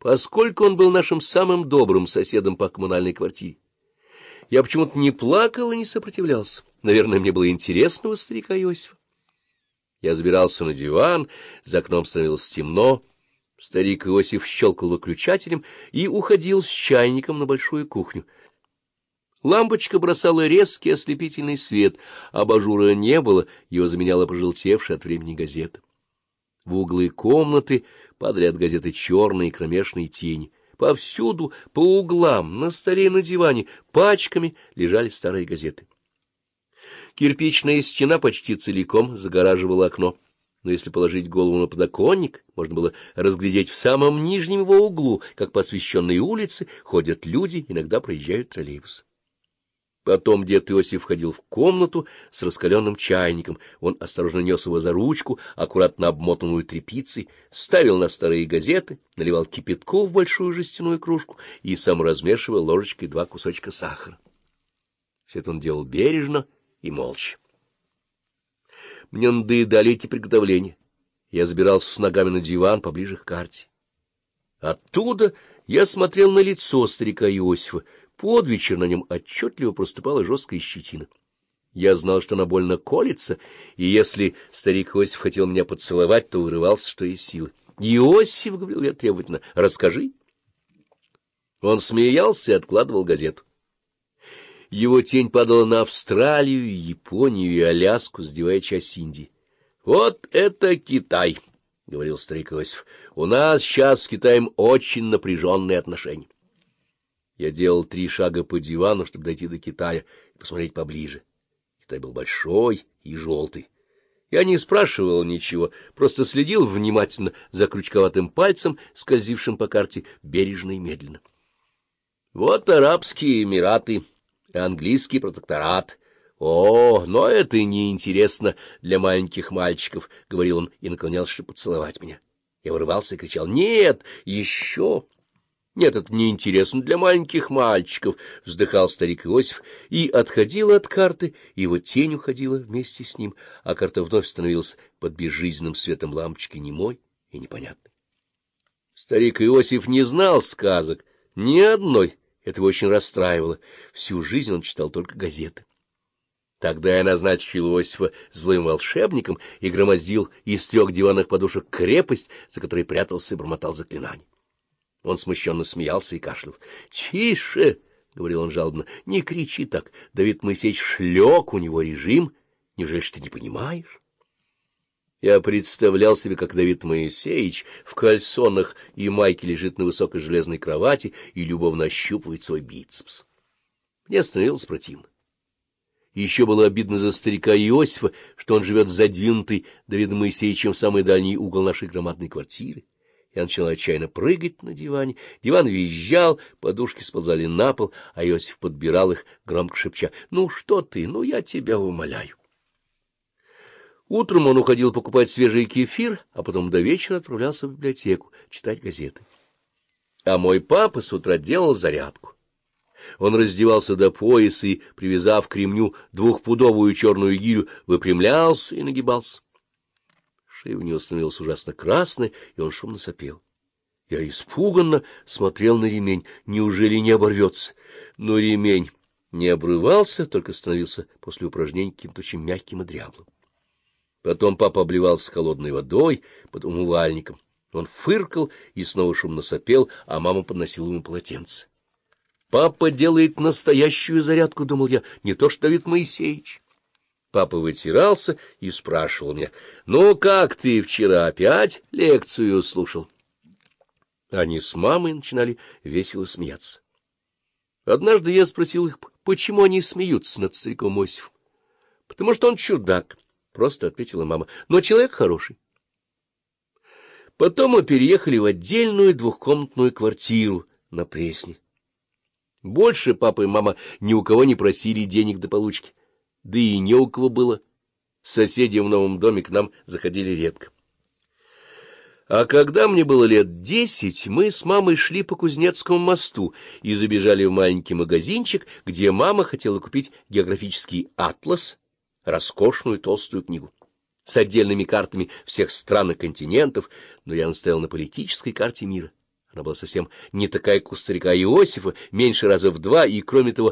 поскольку он был нашим самым добрым соседом по коммунальной квартире. Я почему-то не плакал и не сопротивлялся. Наверное, мне было интересного старика Иосифа. Я забирался на диван, за окном становилось темно. Старик Иосиф щелкал выключателем и уходил с чайником на большую кухню. Лампочка бросала резкий ослепительный свет, абажура не было, его заменяла пожелтевшая от времени газета. В углы комнаты падали от газеты черные кромешные тени. Повсюду, по углам, на столе и на диване, пачками лежали старые газеты. Кирпичная стена почти целиком загораживала окно, но если положить голову на подоконник, можно было разглядеть в самом нижнем его углу, как по освещенной улице ходят люди, иногда проезжают троллейбусы. Потом дед Иосиф входил в комнату с раскаленным чайником. Он осторожно нес его за ручку, аккуратно обмотанную тряпицей, ставил на старые газеты, наливал кипятку в большую жестяную кружку и сам размешивал ложечкой два кусочка сахара. Все это он делал бережно и молча. Мне надоедали эти приготовления. Я забирался с ногами на диван поближе к карте. Оттуда я смотрел на лицо старика Иосифа, под вечер на нем отчетливо проступала жесткая щетина. Я знал, что она больно колется, и если старик Иосиф хотел меня поцеловать, то вырывался, что есть силы. — Иосиф, — говорил я требовательно, — расскажи. Он смеялся и откладывал газету. Его тень падала на Австралию, Японию и Аляску, сдевая часть Индии. — Вот это Китай! — говорил старик Иосиф. — У нас сейчас с Китаем очень напряженные отношения. Я делал три шага по дивану, чтобы дойти до Китая и посмотреть поближе. Китай был большой и желтый. Я не спрашивал ничего, просто следил внимательно за крючковатым пальцем, скользившим по карте, бережно и медленно. Вот Арабские Эмираты, английский протекторат. О, но это неинтересно для маленьких мальчиков, — говорил он и наклонялся, чтобы поцеловать меня. Я вырывался и кричал, — нет, еще... Нет, это неинтересно для маленьких мальчиков, — вздыхал старик Иосиф, и отходил от карты, и его тень уходила вместе с ним, а карта вновь становилась под безжизненным светом лампочки немой и непонятной. Старик Иосиф не знал сказок, ни одной, это его очень расстраивало. Всю жизнь он читал только газеты. Тогда я назначил Иосифа злым волшебником и громоздил из трех диванных подушек крепость, за которой прятался и бормотал заклинания. Он смущенно смеялся и кашлял. — Тише! — говорил он жалобно. — Не кричи так. Давид Моисеевич шлек, у него режим. Неужели ты не понимаешь? Я представлял себе, как Давид Моисеевич в кальсонах и майке лежит на высокой железной кровати и любовно ощупывает свой бицепс. Мне становилось противно. Еще было обидно за старика Иосифа, что он живет задвинутый Давидом Моисеевичем в самый дальний угол нашей громадной квартиры. Я начал отчаянно прыгать на диване. Диван визжал, подушки сползали на пол, а Иосиф подбирал их, громко шепча. — Ну что ты? Ну я тебя умоляю. Утром он уходил покупать свежий кефир, а потом до вечера отправлялся в библиотеку читать газеты. А мой папа с утра делал зарядку. Он раздевался до пояса и, привязав к ремню двухпудовую черную гирю, выпрямлялся и нагибался. Шея у него становилась ужасно красной, и он шумно сопел. Я испуганно смотрел на ремень. Неужели не оборвется? Но ремень не обрывался, только становился после упражнений каким-то очень мягким и дряблым. Потом папа обливался холодной водой под умывальником. Он фыркал и снова шумно сопел, а мама подносила ему полотенце. «Папа делает настоящую зарядку», — думал я, — «не то что Давид Моисеевич». Папа вытирался и спрашивал меня, «Ну, как ты вчера опять лекцию слушал?» Они с мамой начинали весело смеяться. Однажды я спросил их, почему они смеются над стариком Осифом. «Потому что он чудак», — просто ответила мама, — «но человек хороший». Потом мы переехали в отдельную двухкомнатную квартиру на Пресне. Больше папа и мама ни у кого не просили денег до получки да и не у кого было. Соседи в новом доме к нам заходили редко. А когда мне было лет десять, мы с мамой шли по Кузнецкому мосту и забежали в маленький магазинчик, где мама хотела купить географический атлас, роскошную толстую книгу с отдельными картами всех стран и континентов, но я настоял на политической карте мира. Она была совсем не такая, как у старика Иосифа, меньше раза в два, и, кроме того,